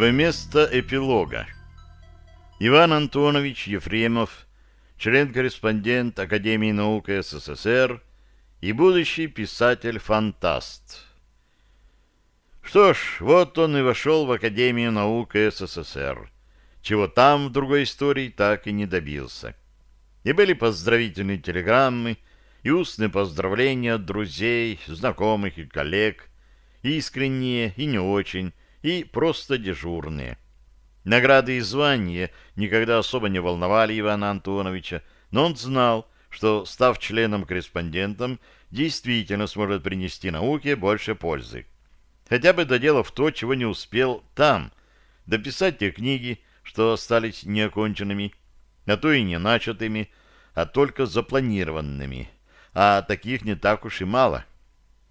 Вместо эпилога. Иван Антонович Ефремов, член-корреспондент Академии наук СССР и будущий писатель-фантаст. Что ж, вот он и вошел в Академию наук СССР, чего там в другой истории так и не добился. И были поздравительные телеграммы, и устные поздравления от друзей, знакомых и коллег, искренние и не очень, и просто дежурные. Награды и звания никогда особо не волновали Ивана Антоновича, но он знал, что, став членом-корреспондентом, действительно сможет принести науке больше пользы. Хотя бы доделав то, чего не успел там, дописать те книги, что остались неоконченными, а то и не начатыми, а только запланированными. А таких не так уж и мало.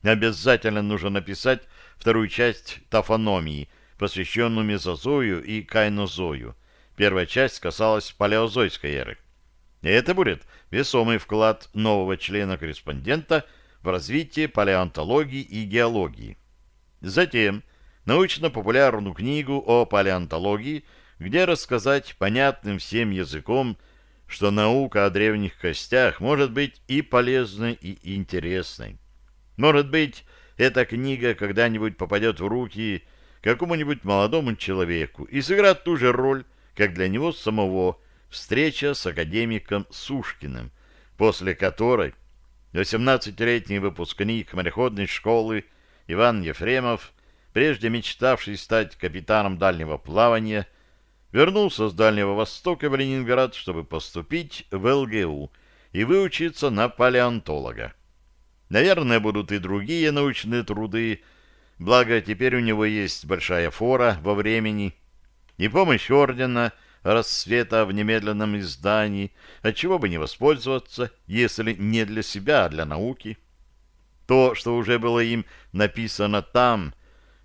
Обязательно нужно написать вторую часть тафономии, посвященную мезозою и кайнозою. Первая часть касалась палеозойской эры. И это будет весомый вклад нового члена-корреспондента в развитие палеонтологии и геологии. Затем научно-популярную книгу о палеонтологии, где рассказать понятным всем языком, что наука о древних костях может быть и полезной, и интересной. Может быть, эта книга когда-нибудь попадет в руки какому-нибудь молодому человеку и сыграет ту же роль, как для него самого встреча с академиком Сушкиным, после которой 18-летний выпускник мореходной школы Иван Ефремов, прежде мечтавший стать капитаном дальнего плавания, вернулся с Дальнего Востока в Ленинград, чтобы поступить в ЛГУ и выучиться на палеонтолога. Наверное, будут и другие научные труды, благо теперь у него есть большая фора во времени и помощь ордена рассвета в немедленном издании, отчего бы не воспользоваться, если не для себя, а для науки. То, что уже было им написано там,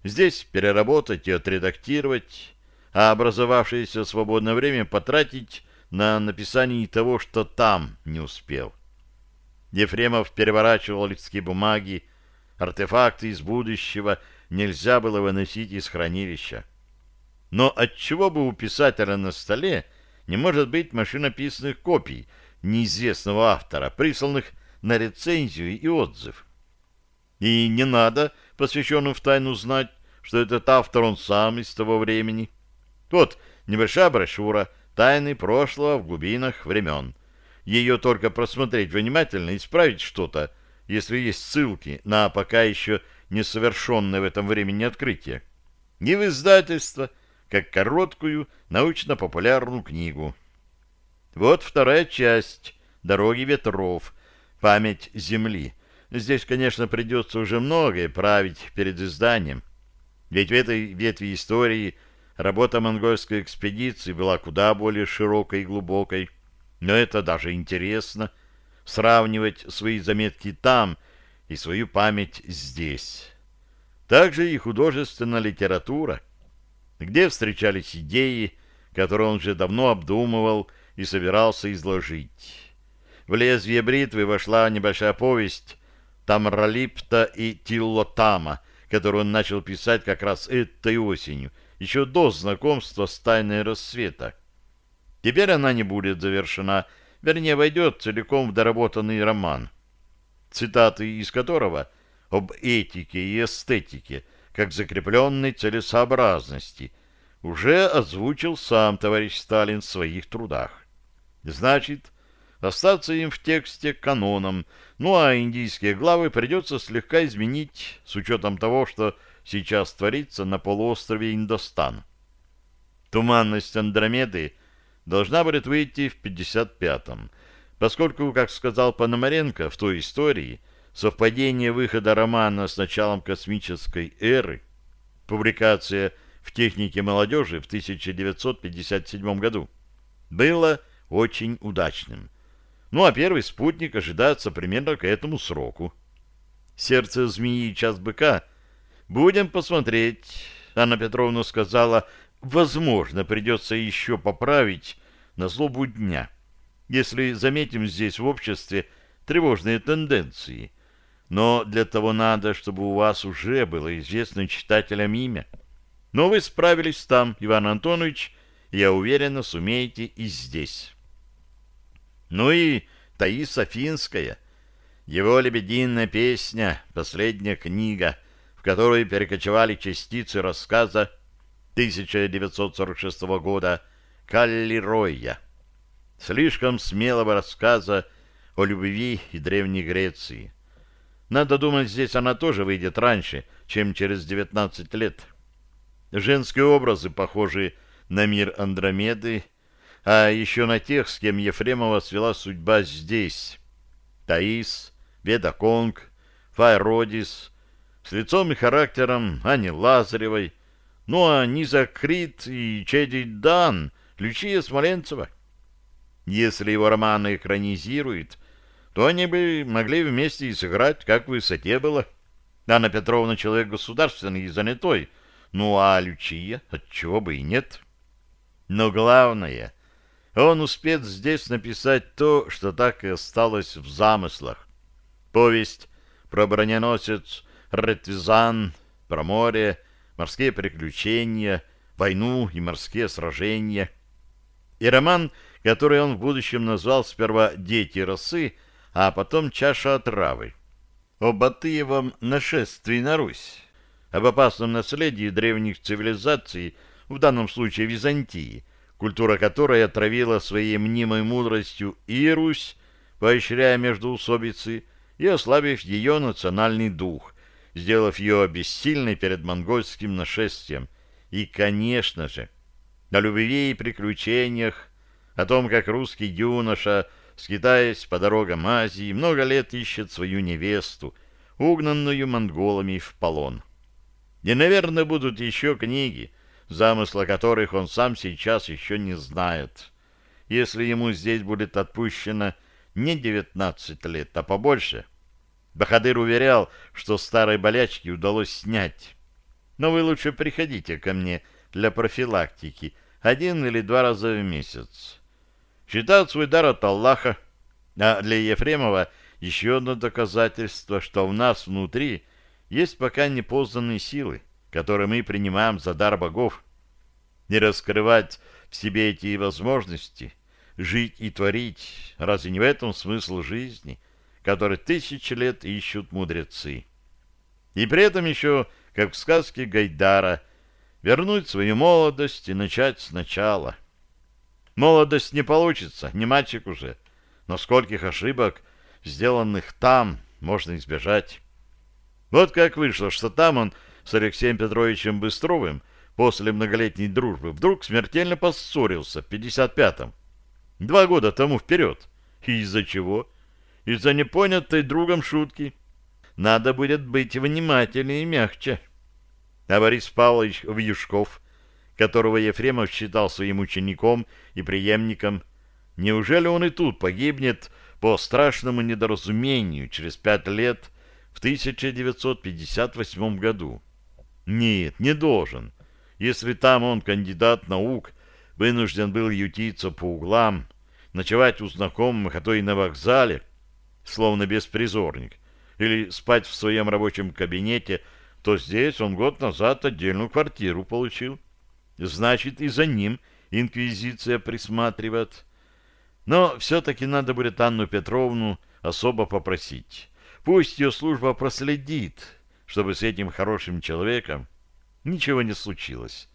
здесь переработать и отредактировать, а образовавшееся свободное время потратить на написание того, что там не успел. Ефремов переворачивал листки бумаги, артефакты из будущего нельзя было выносить из хранилища. Но отчего бы у писателя на столе не может быть машинописных копий неизвестного автора, присланных на рецензию и отзыв? И не надо посвященным в тайну знать, что этот автор он сам из того времени. Вот небольшая брошюра «Тайны прошлого в глубинах времен», ее только просмотреть внимательно исправить что-то, если есть ссылки на пока еще несовершенное в этом времени открытие. И в издательство, как короткую научно-популярную книгу. Вот вторая часть «Дороги ветров. Память Земли». Здесь, конечно, придется уже многое править перед изданием. Ведь в этой ветви истории работа монгольской экспедиции была куда более широкой и глубокой, но это даже интересно — сравнивать свои заметки там и свою память здесь. Также и художественная литература, где встречались идеи, которые он уже давно обдумывал и собирался изложить. В лезвие бритвы вошла небольшая повесть Тамралипта и Тиллотама, которую он начал писать как раз этой осенью, еще до знакомства с «Тайной рассвета». Теперь она не будет завершена, вернее, войдет целиком в доработанный роман, цитаты из которого об этике и эстетике, как закрепленной целесообразности, уже озвучил сам товарищ Сталин в своих трудах. Значит, остаться им в тексте каноном, ну а индийские главы придется слегка изменить с учетом того, что сейчас творится на полуострове Индостан. Туманность Андромеды — должна будет выйти в 55-м, поскольку, как сказал Пономаренко в той истории, совпадение выхода романа с началом космической эры, публикация в «Технике молодежи» в 1957 году, было очень удачным. Ну а первый спутник ожидается примерно к этому сроку. «Сердце змеи и час быка» будем посмотреть, Анна Петровна сказала, возможно, придется еще поправить на злобу дня, если заметим здесь в обществе тревожные тенденции. Но для того надо, чтобы у вас уже было известно читателям имя. Но вы справились там, Иван Антонович, и, я уверенно, сумеете и здесь. Ну и Таиса Финская, его «Лебединая песня», последняя книга, в которой перекочевали частицы рассказа 1946 года «Калли Ройя». Слишком смелого рассказа о любви и Древней Греции. Надо думать, здесь она тоже выйдет раньше, чем через 19 лет. Женские образы похожи на мир Андромеды, а еще на тех, с кем Ефремова свела судьба здесь. Таис, Веда Конг, Файродис, с лицом и характером Ани Лазаревой, ну а Низа Крит и Чеди Дан, Лючия Смоленцева. Если его романы экранизируют, то они бы могли вместе и сыграть, как в высоте было. Анна Петровна человек государственный и занятой, ну а Лючия, отчего бы и нет. Но главное, он успеет здесь написать то, что так и осталось в замыслах. Повесть про броненосец Ретвизан, про море, морские приключения, войну и морские сражения. И роман, который он в будущем назвал сперва «Дети росы», а потом чаша отравы. О Батыевом нашествии на Русь, об опасном наследии древних цивилизаций, в данном случае Византии, культура которой отравила своей мнимой мудростью и Русь, поощряя междоусобицы, и ослабив ее национальный дух, сделав ее бессильной перед монгольским нашествием. И, конечно же, о любви и приключениях, о том, как русский юноша скитаясь по дорогам Азии, много лет ищет свою невесту, угнанную монголами в полон. И, наверное, будут еще книги, замысла которых он сам сейчас еще не знает. Если ему здесь будет отпущено не девятнадцать лет, а побольше. Бахадыр уверял, что старой болячки удалось снять. Но вы лучше приходите ко мне для профилактики один или два раза в месяц считают свой дар от Аллаха, а для Ефремова еще одно доказательство, что в нас внутри есть пока непознанные силы, которые мы принимаем за дар богов. Не раскрывать в себе эти возможности, жить и творить, разве не в этом смысл жизни, который тысячи лет ищут мудрецы? И при этом еще, как в сказке Гайдара, вернуть свою молодость и начать сначала – Молодость не получится, не мальчик уже. Но скольких ошибок, сделанных там, можно избежать. Вот как вышло, что там он с Алексеем Петровичем Быстровым после многолетней дружбы вдруг смертельно поссорился в 55-м. Два года тому вперед. И из-за чего? Из-за непонятой другом шутки. Надо будет быть внимательнее и мягче. А Борис Павлович Вьюшков которого Ефремов считал своим учеником и преемником, неужели он и тут погибнет по страшному недоразумению через пять лет в 1958 году? Нет, не должен. Если там он, кандидат наук, вынужден был ютиться по углам, ночевать у знакомых, а то и на вокзале, словно беспризорник, или спать в своем рабочем кабинете, то здесь он год назад отдельную квартиру получил. Значит, и за ним инквизиция присматривает. Но все-таки надо будет Анну Петровну особо попросить. Пусть ее служба проследит, чтобы с этим хорошим человеком ничего не случилось.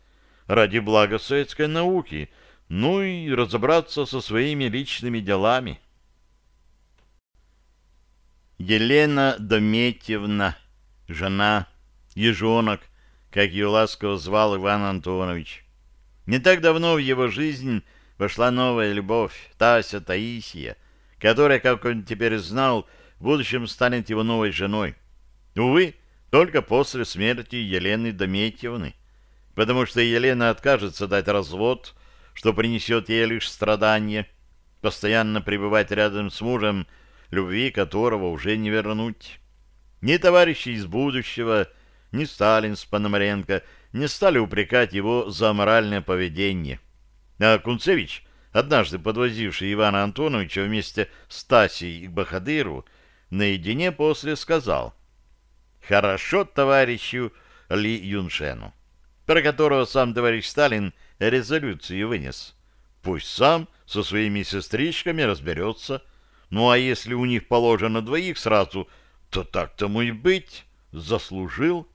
Ради блага советской науки, ну и разобраться со своими личными делами. Елена Дометьевна, жена, ежонок, как ее ласково звал Иван Антонович. Не так давно в его жизнь вошла новая любовь, Тася Таисия, которая, как он теперь знал, в будущем станет его новой женой. Увы, только после смерти Елены Дометьевны, потому что Елена откажется дать развод, что принесет ей лишь страдания, постоянно пребывать рядом с мужем, любви которого уже не вернуть. Ни товарищи из будущего, ни Сталин с Пономаренко не стали упрекать его за моральное поведение. А Кунцевич, однажды подвозивший Ивана Антоновича вместе с Тасей к Бахадыру, наедине после сказал «Хорошо товарищу Ли Юншену». про которого сам товарищ Сталин резолюцию вынес. Пусть сам со своими сестричками разберется. Ну а если у них положено двоих сразу, то так тому и быть. Заслужил.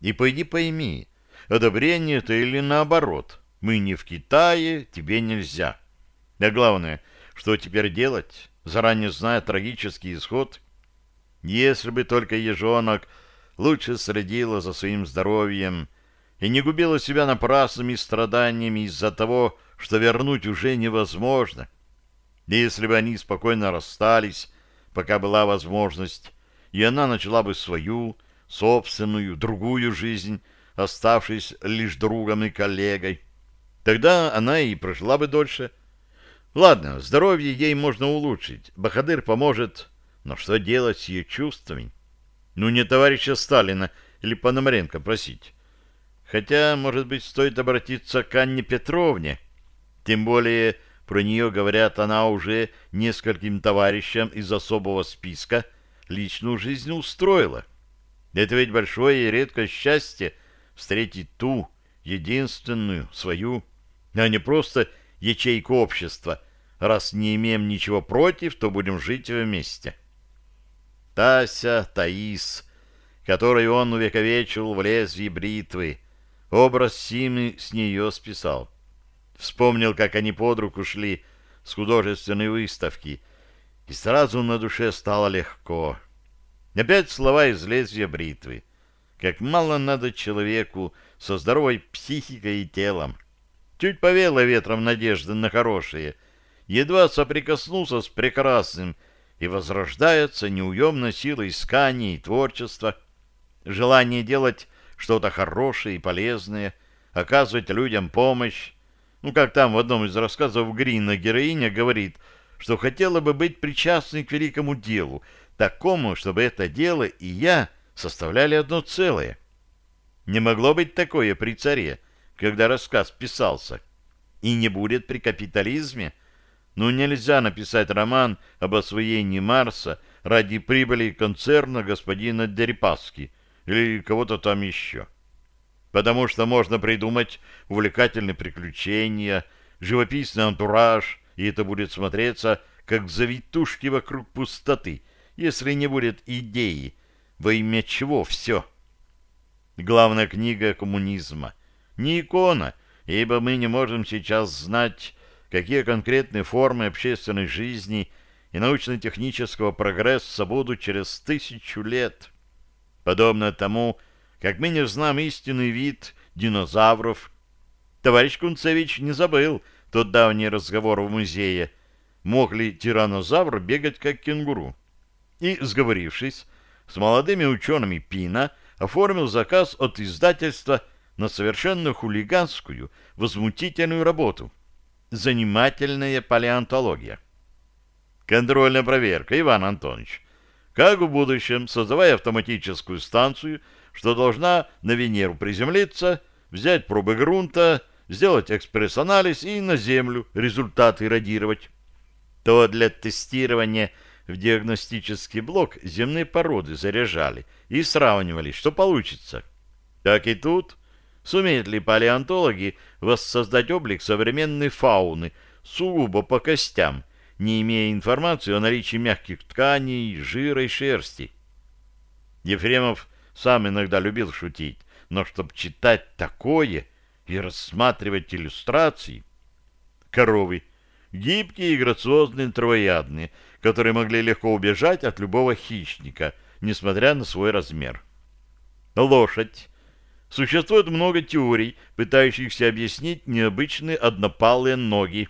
И пойди пойми, одобрение это или наоборот. Мы не в Китае, тебе нельзя. А главное, что теперь делать, заранее зная трагический исход? Если бы только ежонок лучше следила за своим здоровьем и не губила себя напрасными страданиями из-за того, что вернуть уже невозможно. Если бы они спокойно расстались, пока была возможность, и она начала бы свою, собственную, другую жизнь, оставшись лишь другом и коллегой, тогда она и прожила бы дольше. Ладно, здоровье ей можно улучшить, Бахадыр поможет, но что делать с ее чувствами? Ну, не товарища Сталина или Пономаренко просить. Хотя, может быть, стоит обратиться к Анне Петровне. Тем более, про нее говорят, она уже нескольким товарищам из особого списка личную жизнь устроила. Это ведь большое и редкое счастье встретить ту, единственную, свою, а не просто ячейку общества. Раз не имеем ничего против, то будем жить вместе. Тася, Таис, которой он увековечил в лезвии бритвы, образ Симы с нее списал. Вспомнил, как они под руку шли с художественной выставки, и сразу на душе стало легко. Опять слова из лезвия бритвы. Как мало надо человеку со здоровой психикой и телом. Чуть повело ветром надежды на хорошее. Едва соприкоснулся с прекрасным, и возрождается неуемная сила искания и творчества, желание делать что-то хорошее и полезное, оказывать людям помощь. Ну, как там в одном из рассказов Грина героиня говорит, что хотела бы быть причастной к великому делу, такому, чтобы это дело и я составляли одно целое. Не могло быть такое при царе, когда рассказ писался. И не будет при капитализме, ну, нельзя написать роман об освоении Марса ради прибыли концерна господина Дерипаски или кого-то там еще. Потому что можно придумать увлекательные приключения, живописный антураж, и это будет смотреться как завитушки вокруг пустоты, если не будет идеи, во имя чего все. Главная книга коммунизма. Не икона, ибо мы не можем сейчас знать, какие конкретные формы общественной жизни и научно-технического прогресса будут через тысячу лет. Подобно тому, как мы не знаем истинный вид динозавров. Товарищ Кунцевич не забыл тот давний разговор в музее, мог ли тираннозавр бегать как кенгуру. И, сговорившись с молодыми учеными Пина, оформил заказ от издательства на совершенно хулиганскую, возмутительную работу — занимательная палеонтология. Контрольная проверка, Иван Антонович. Как в будущем, создавая автоматическую станцию, что должна на Венеру приземлиться, взять пробы грунта, сделать экспресс-анализ и на Землю результаты радировать, то для тестирования в диагностический блок земные породы заряжали и сравнивали, что получится. Так и тут Сумеют ли палеонтологи воссоздать облик современной фауны сугубо по костям, не имея информации о наличии мягких тканей, жира и шерсти? Ефремов сам иногда любил шутить, но чтобы читать такое и рассматривать иллюстрации... Коровы. Гибкие и грациозные травоядные, которые могли легко убежать от любого хищника, несмотря на свой размер. Лошадь Существует много теорий, пытающихся объяснить необычные однопалые ноги.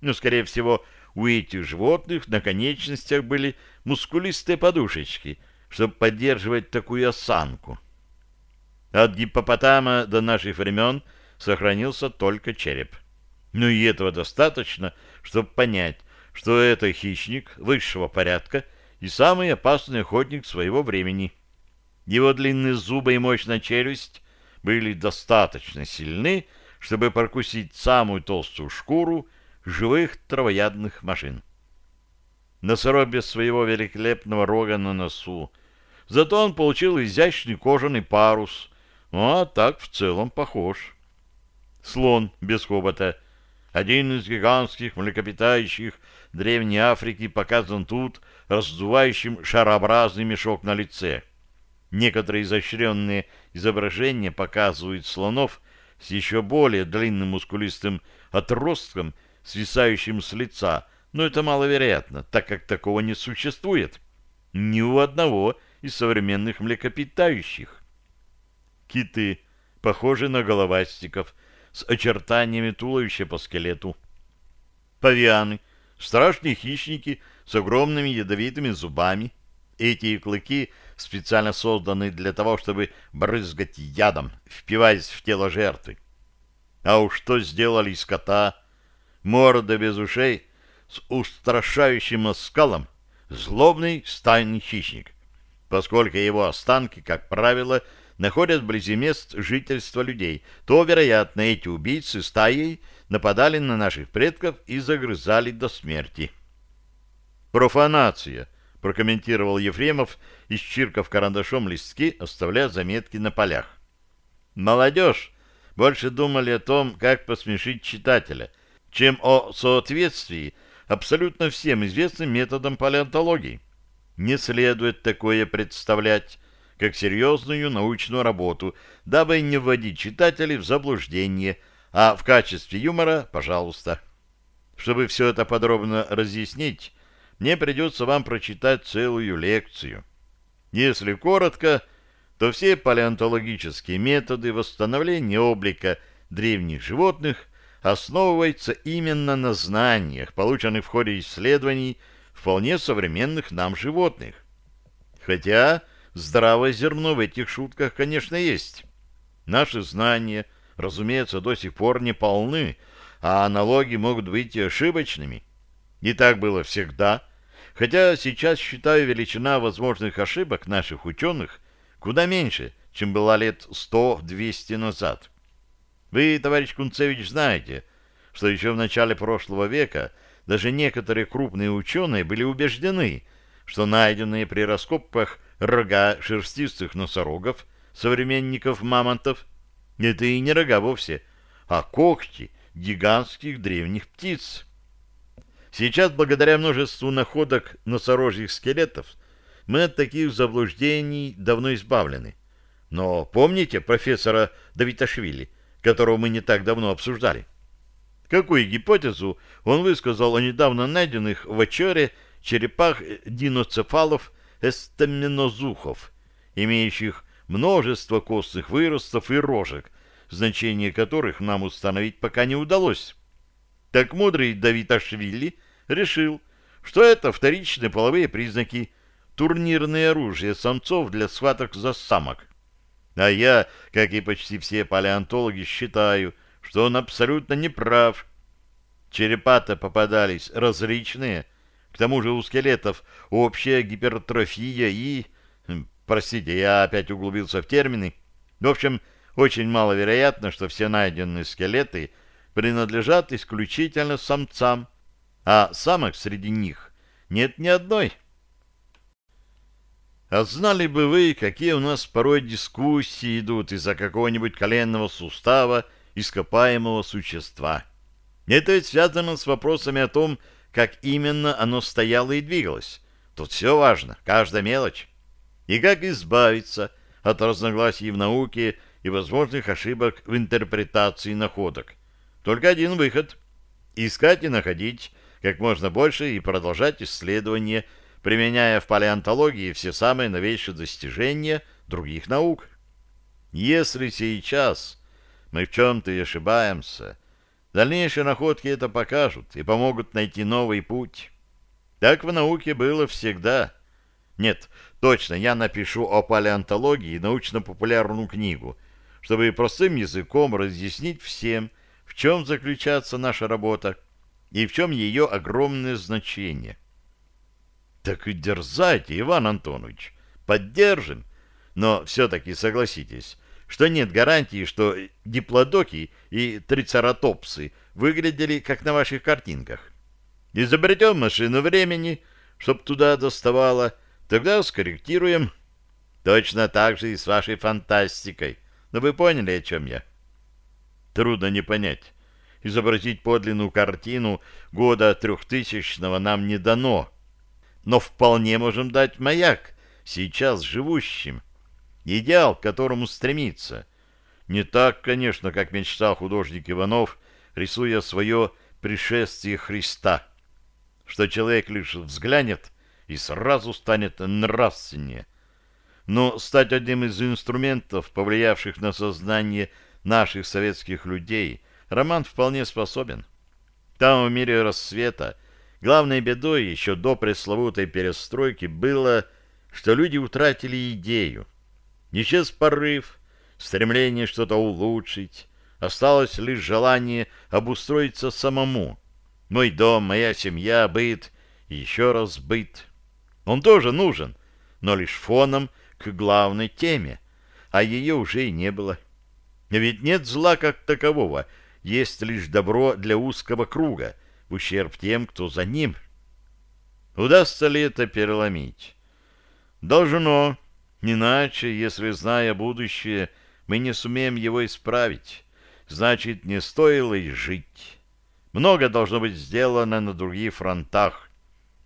Но, скорее всего, у этих животных на конечностях были мускулистые подушечки, чтобы поддерживать такую осанку. От гиппопотама до наших времен сохранился только череп. Но и этого достаточно, чтобы понять, что это хищник высшего порядка и самый опасный охотник своего времени. Его длинные зубы и мощная челюсть были достаточно сильны, чтобы прокусить самую толстую шкуру живых травоядных машин. Носорог без своего великолепного рога на носу. Зато он получил изящный кожаный парус, Ну, а так в целом похож. Слон без хобота. Один из гигантских млекопитающих Древней Африки показан тут раздувающим шарообразный мешок на лице. Некоторые изощренные изображения показывают слонов с еще более длинным мускулистым отростком, свисающим с лица, но это маловероятно, так как такого не существует ни у одного из современных млекопитающих. Киты похожи на головастиков с очертаниями туловища по скелету. Павианы — страшные хищники с огромными ядовитыми зубами. Эти клыки специально созданы для того, чтобы брызгать ядом, впиваясь в тело жертвы. А уж что сделали из кота? Морда без ушей с устрашающим оскалом, злобный стайный хищник, поскольку его останки, как правило, находят вблизи мест жительства людей, то, вероятно, эти убийцы стаей нападали на наших предков и загрызали до смерти. «Профанация», — прокомментировал Ефремов, исчиркав карандашом листки, оставляя заметки на полях. «Молодежь больше думали о том, как посмешить читателя, чем о соответствии абсолютно всем известным методам палеонтологии. Не следует такое представлять как серьезную научную работу, дабы не вводить читателей в заблуждение, а в качестве юмора, пожалуйста. Чтобы все это подробно разъяснить, мне придется вам прочитать целую лекцию. Если коротко, то все палеонтологические методы восстановления облика древних животных основываются именно на знаниях, полученных в ходе исследований вполне современных нам животных. Хотя здравое зерно в этих шутках, конечно, есть. Наши знания, разумеется, до сих пор не полны, а аналоги могут быть и ошибочными. И так было всегда, хотя сейчас считаю величина возможных ошибок наших ученых куда меньше, чем была лет сто-двести назад. Вы, товарищ Кунцевич, знаете, что еще в начале прошлого века даже некоторые крупные ученые были убеждены, что найденные при раскопках рога шерстистых носорогов, современников мамонтов, это и не рога вовсе, а когти гигантских древних птиц. Сейчас, благодаря множеству находок носорожьих скелетов, мы от таких заблуждений давно избавлены. Но помните профессора Давиташвили, которого мы не так давно обсуждали? Какую гипотезу он высказал о недавно найденных в Ачоре черепах диноцефалов эстаминозухов, имеющих множество костных выростов и рожек, значение которых нам установить пока не удалось. Так мудрый Давид Ашвили решил, что это вторичные половые признаки, турнирное оружие самцов для схваток за самок. А я, как и почти все палеонтологи, считаю, что он абсолютно не прав. Черепата попадались различные, к тому же у скелетов общая гипертрофия и... Хм, простите, я опять углубился в термины. В общем, очень маловероятно, что все найденные скелеты принадлежат исключительно самцам, а самок среди них нет ни одной. А знали бы вы, какие у нас порой дискуссии идут из-за какого-нибудь коленного сустава ископаемого существа. Это связано с вопросами о том, как именно оно стояло и двигалось. Тут все важно, каждая мелочь. И как избавиться от разногласий в науке и возможных ошибок в интерпретации находок. Только один выход — искать и находить как можно больше и продолжать исследования, применяя в палеонтологии все самые новейшие достижения других наук. Если сейчас мы в чем-то и ошибаемся — Дальнейшие находки это покажут и помогут найти новый путь. Так в науке было всегда. Нет, точно, я напишу о палеонтологии научно-популярную книгу, чтобы простым языком разъяснить всем, в чем заключается наша работа и в чем ее огромное значение. Так и дерзайте, Иван Антонович, поддержим. Но все-таки согласитесь, что нет гарантии, что диплодоки и трицератопсы выглядели как на ваших картинках. Изобретем машину времени, чтоб туда доставало, тогда скорректируем. Точно так же и с вашей фантастикой. Но вы поняли, о чем я? Трудно не понять. Изобразить подлинную картину года трехтысячного нам не дано. Но вполне можем дать маяк сейчас живущим. Идеал, к которому стремиться. Не так, конечно, как мечтал художник Иванов, рисуя свое пришествие Христа, что человек лишь взглянет и сразу станет нравственнее. Но стать одним из инструментов, повлиявших на сознание наших советских людей, Роман вполне способен. Там, в мире рассвета, главной бедой еще до пресловутой перестройки было, что люди утратили идею. Исчез порыв, стремление что-то улучшить, осталось лишь желание обустроиться самому. Мой дом, моя семья, быт, еще раз быт. Он тоже нужен, но лишь фоном к главной теме, а ее уже и не было. Ведь нет зла как такового, есть лишь добро для узкого круга, в ущерб тем, кто за ним. Удастся ли это переломить? Должно, иначе, если, зная будущее, мы не сумеем его исправить, значит, не стоило и жить. Много должно быть сделано на других фронтах.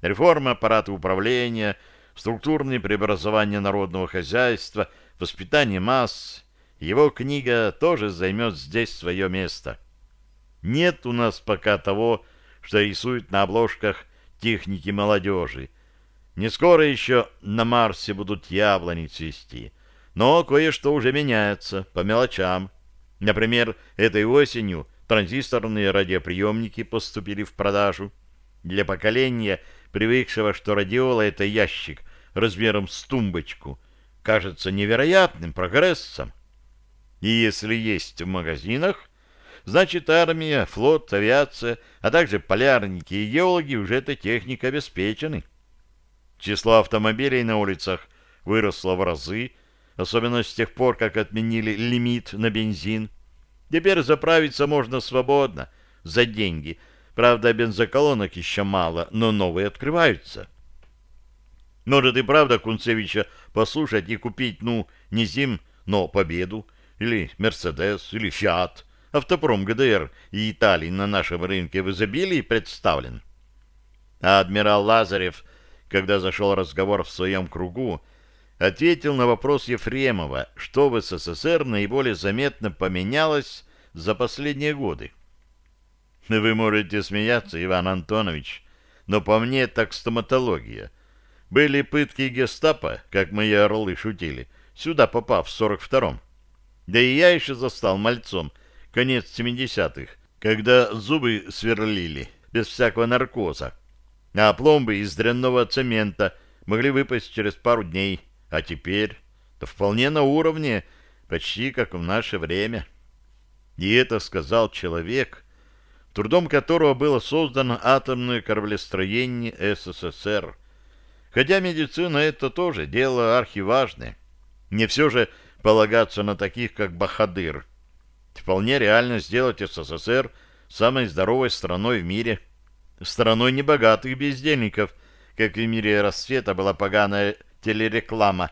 Реформа аппарата управления, структурные преобразования народного хозяйства, воспитание масс. Его книга тоже займет здесь свое место. Нет у нас пока того, что рисуют на обложках техники молодежи. Не скоро еще на Марсе будут яблони цвести. Но кое-что уже меняется, по мелочам. Например, этой осенью транзисторные радиоприемники поступили в продажу. Для поколения, привыкшего, что радиола — это ящик размером с тумбочку, кажется невероятным прогрессом. И если есть в магазинах, значит армия, флот, авиация, а также полярники и геологи уже этой техникой обеспечены. Число автомобилей на улицах выросло в разы, особенно с тех пор, как отменили лимит на бензин. Теперь заправиться можно свободно, за деньги. Правда, бензоколонок еще мало, но новые открываются. Может и правда Кунцевича послушать и купить, ну, не Зим, но Победу, или Мерседес, или Фиат. Автопром ГДР и Италии на нашем рынке в изобилии представлен. А адмирал Лазарев, когда зашел разговор в своем кругу, ответил на вопрос Ефремова, что в СССР наиболее заметно поменялось за последние годы. Вы можете смеяться, Иван Антонович, но по мне так стоматология. Были пытки гестапо, как мои орлы шутили, сюда попав в 42-м. Да и я еще застал мальцом конец 70-х, когда зубы сверлили без всякого наркоза, а пломбы из дрянного цемента могли выпасть через пару дней. А теперь то вполне на уровне, почти как в наше время. И это сказал человек, трудом которого было создано атомное кораблестроение СССР. Хотя медицина — это тоже дело архиважное. Не все же полагаться на таких, как Бахадыр. Вполне реально сделать СССР самой здоровой страной в мире. Страной небогатых бездельников, как в мире рассвета была поганая телереклама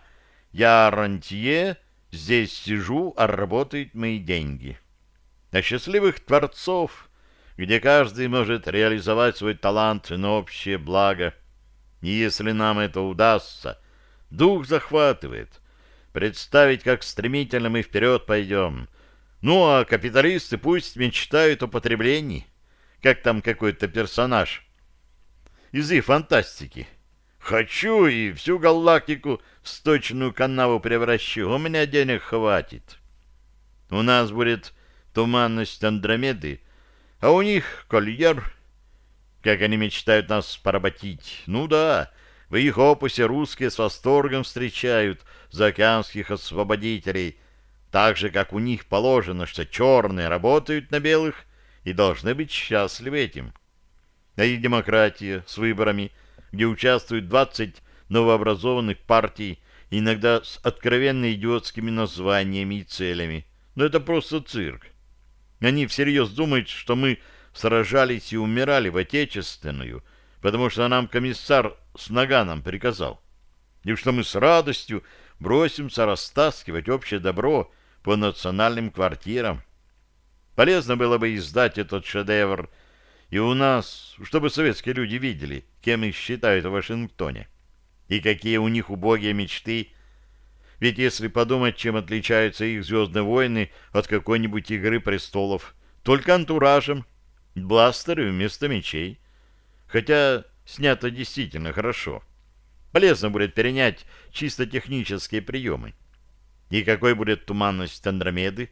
«Я рантье, здесь сижу, а работают мои деньги». А счастливых творцов, где каждый может реализовать свой талант на общее благо. И если нам это удастся, дух захватывает. Представить, как стремительно мы вперед пойдем. Ну, а капиталисты пусть мечтают о потреблении, как там какой-то персонаж из их фантастики. Хочу и всю галактику в сточную канаву превращу. У меня денег хватит. У нас будет туманность Андромеды, а у них кольер. Как они мечтают нас поработить. Ну да, в их опусе русские с восторгом встречают заокеанских освободителей, так же, как у них положено, что черные работают на белых и должны быть счастливы этим. А их демократия с выборами – где участвуют 20 новообразованных партий, иногда с откровенно идиотскими названиями и целями. Но это просто цирк. Они всерьез думают, что мы сражались и умирали в Отечественную, потому что нам комиссар с наганом приказал. И что мы с радостью бросимся растаскивать общее добро, по национальным квартирам. Полезно было бы издать этот шедевр и у нас, чтобы советские люди видели, кем их считают в Вашингтоне, и какие у них убогие мечты. Ведь если подумать, чем отличаются их «Звездные войны» от какой-нибудь «Игры престолов», только антуражем, бластеры вместо мечей. Хотя снято действительно хорошо. Полезно будет перенять чисто технические приемы. И какой будет туманность Андромеды,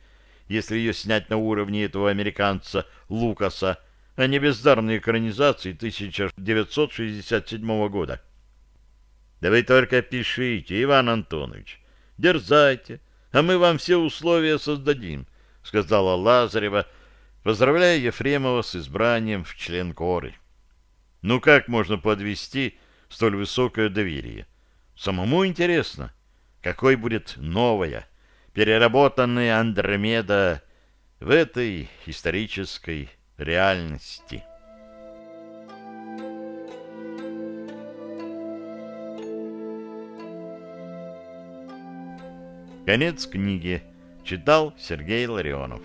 если ее снять на уровне этого американца Лукаса, а не бездарной экранизации 1967 года. Да вы только пишите, Иван Антонович, дерзайте, а мы вам все условия создадим, сказала Лазарева, поздравляя Ефремова с избранием в член коры. Ну как можно подвести столь высокое доверие? Самому интересно, какой будет новая, переработанная Андромеда в этой исторической реальности. Конец книги. Читал Сергей Ларионов.